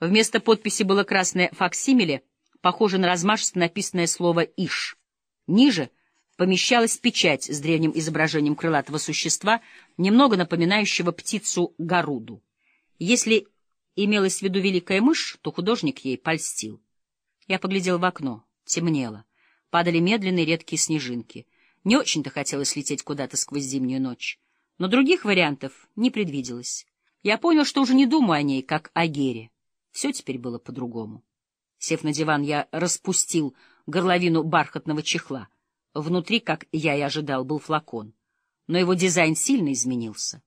Вместо подписи было красное факсимиле, похоже на размашисто написанное слово «Иш». Ниже помещалась печать с древним изображением крылатого существа, немного напоминающего птицу Гаруду. Если имелась в виду великая мышь, то художник ей польстил. Я поглядел в окно. Темнело. Падали медленные редкие снежинки. Не очень-то хотелось лететь куда-то сквозь зимнюю ночь. Но других вариантов не предвиделось. Я понял, что уже не думаю о ней, как о Гере. Все теперь было по-другому. Сев на диван, я распустил горловину бархатного чехла. Внутри, как я и ожидал, был флакон. Но его дизайн сильно изменился.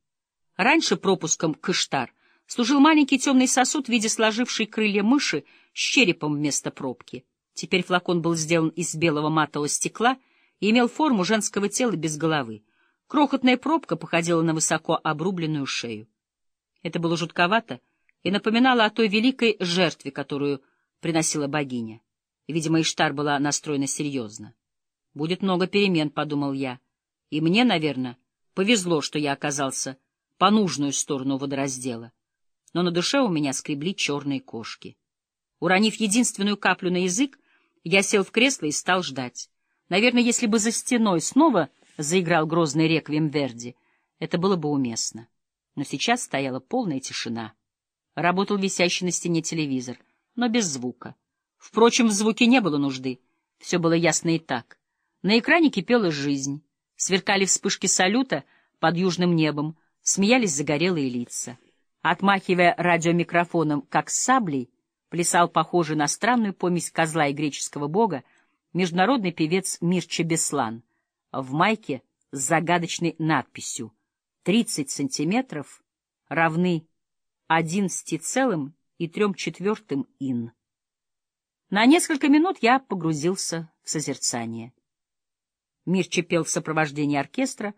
Раньше пропуском к Иштар служил маленький темный сосуд в виде сложившей крылья мыши с черепом вместо пробки. Теперь флакон был сделан из белого матового стекла и имел форму женского тела без головы. Крохотная пробка походила на высоко обрубленную шею. Это было жутковато и напоминало о той великой жертве, которую приносила богиня. Видимо, Иштар была настроена серьезно. «Будет много перемен», — подумал я. «И мне, наверное, повезло, что я оказался по нужную сторону водораздела. Но на душе у меня скребли черные кошки. Уронив единственную каплю на язык, я сел в кресло и стал ждать. Наверное, если бы за стеной снова заиграл грозный реквием Верди, это было бы уместно. Но сейчас стояла полная тишина. Работал висящий на стене телевизор, но без звука. Впрочем, в звуке не было нужды. Все было ясно и так. На экране кипела жизнь. Сверкали вспышки салюта под южным небом, смеялись загорелые лица. Отмахивая радиомикрофоном, как саблей, плясал похожий на странную помесь козла и греческого бога международный певец Мирча Беслан в майке с загадочной надписью «30 сантиметров равны 11,3 ин». На несколько минут я погрузился в созерцание. Мирча пел в сопровождении оркестра,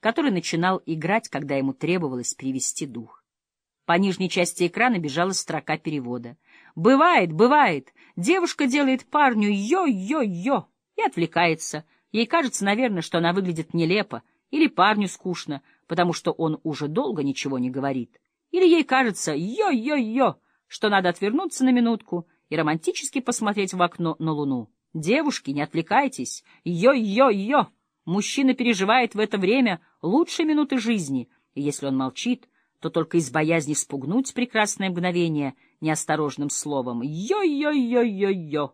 который начинал играть, когда ему требовалось привести дух. По нижней части экрана бежала строка перевода. «Бывает, бывает. Девушка делает парню йо-йо-йо» и отвлекается. Ей кажется, наверное, что она выглядит нелепо, или парню скучно, потому что он уже долго ничего не говорит. Или ей кажется йо-йо-йо, что надо отвернуться на минутку и романтически посмотреть в окно на луну. Девушки, не отвлекайтесь. Йо-йо-йо. Мужчина переживает в это время лучшие минуты жизни, и если он молчит, то только из боязни спугнуть прекрасное мгновение неосторожным словом «Йо-йо-йо-йо-йо».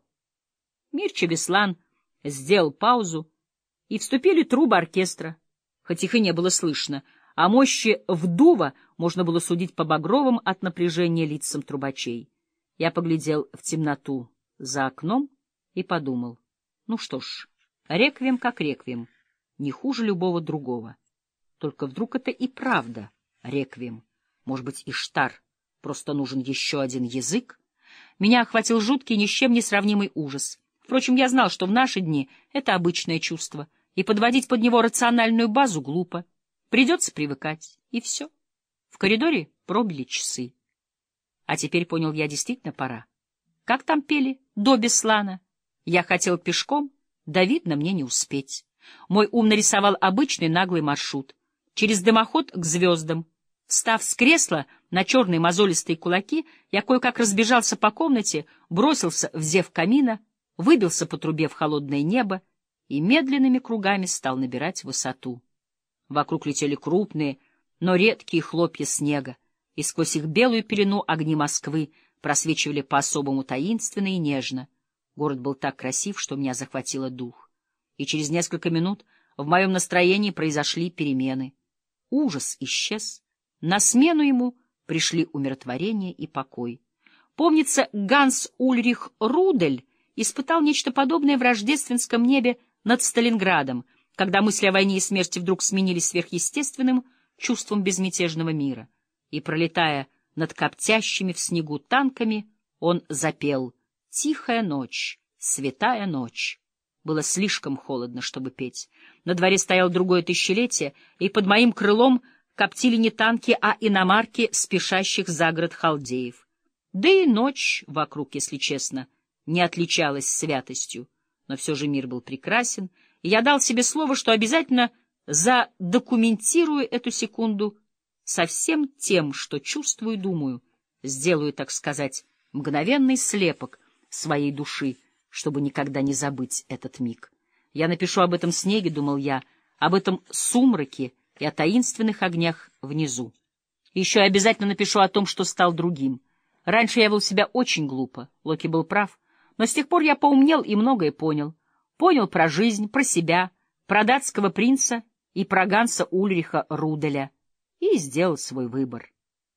Мирча Беслан сделал паузу, и вступили трубы оркестра, хоть их и не было слышно, а мощи вдува можно было судить по багровым от напряжения лицам трубачей. Я поглядел в темноту за окном и подумал, ну что ж, реквием как реквием, не хуже любого другого. Только вдруг это и правда — реквием. Может быть, Иштар просто нужен еще один язык? Меня охватил жуткий, ни с чем не сравнимый ужас. Впрочем, я знал, что в наши дни это обычное чувство, и подводить под него рациональную базу глупо. Придется привыкать, и все. В коридоре пробили часы. А теперь, понял я, действительно пора. Как там пели? До Беслана. Я хотел пешком, да, видно, мне не успеть. Мой ум нарисовал обычный наглый маршрут. Через дымоход к звездам, Встав с кресла на черные мозолистые кулаки, я кое-как разбежался по комнате, бросился в зев камина, выбился по трубе в холодное небо и медленными кругами стал набирать высоту. Вокруг летели крупные, но редкие хлопья снега, и сквозь их белую пелену огни Москвы просвечивали по-особому таинственно и нежно. Город был так красив, что меня захватило дух. И через несколько минут в моем настроении произошли перемены. Ужас исчез. На смену ему пришли умиротворение и покой. Помнится, Ганс Ульрих Рудель испытал нечто подобное в рождественском небе над Сталинградом, когда мысли о войне и смерти вдруг сменились сверхъестественным чувством безмятежного мира. И, пролетая над коптящими в снегу танками, он запел «Тихая ночь, святая ночь». Было слишком холодно, чтобы петь. На дворе стоял другое тысячелетие, и под моим крылом — коптили не танки, а иномарки спешащих за город халдеев. Да и ночь вокруг, если честно, не отличалась святостью, но все же мир был прекрасен, я дал себе слово, что обязательно задокументирую эту секунду со всем тем, что чувствую и думаю, сделаю, так сказать, мгновенный слепок своей души, чтобы никогда не забыть этот миг. Я напишу об этом снеге, — думал я, — об этом сумраке и о таинственных огнях внизу. Еще я обязательно напишу о том, что стал другим. Раньше я вел себя очень глупо, Локи был прав, но с тех пор я поумнел и многое понял. Понял про жизнь, про себя, про датского принца и про Ганса Ульриха Руделя и сделал свой выбор.